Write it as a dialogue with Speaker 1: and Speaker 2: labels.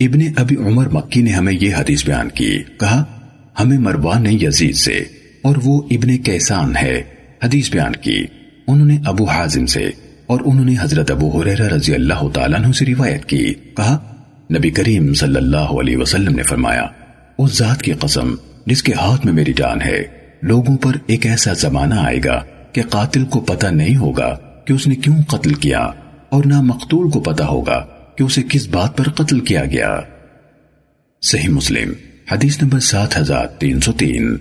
Speaker 1: ابن ابی عمر مکی نے ہمیں یہ حدیث بیان کی، کہا، ہمیں مروان نے یزید سے اور وہ ابن کیسان ہے، حدیث بیان کی۔ انہوں نے ابو حازم سے اور انہوں نے حضرت ابو حریرہ رضی اللہ تعالیٰ عنہ سے روایت کی۔ کہا، نبی کریم صلی اللہ علیہ وسلم نے فرمایا، اس ذات کی قسم جس کے ہاتھ میں میری جان ہے، لوگوں پر ایک ایسا زمانہ آئے گا کہ قاتل کو پتہ نہیں ہوگا کہ اس نے کیوں قتل کیا اور نہ مقتول کو پتہ ہوگا۔ کہ اسے کس بات پر قتل کیا گیا؟ صحیح مسلم، حدیث نمبر سات ہزار تین سو تین۔